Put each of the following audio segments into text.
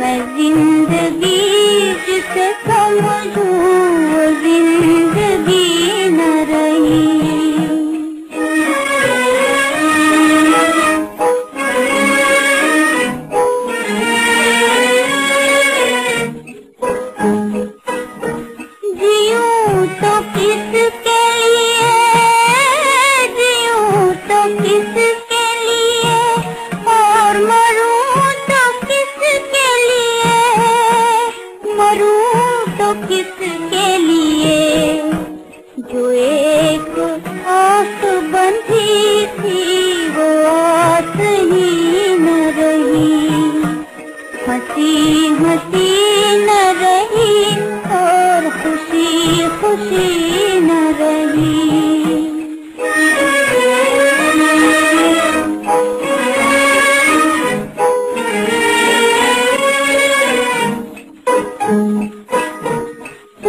मैं ज़िंदगी जिसे समझूं तो किसके लिए? जीऊं तो किसके लिए? और मरूं तो किसके लिए? मरूं तो किसके लिए? जो एक आस बंधी थी, वो आस ही न रही। हँसी हँसी न रही।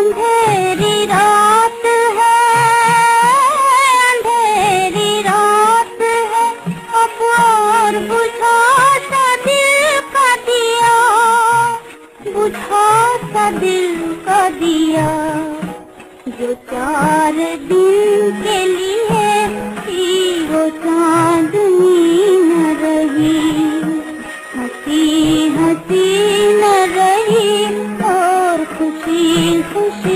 अंधेरी रात है, अंधेरी रात है। अब बुझा सा दिल का दिया बुझा सा दिल का दिया। hope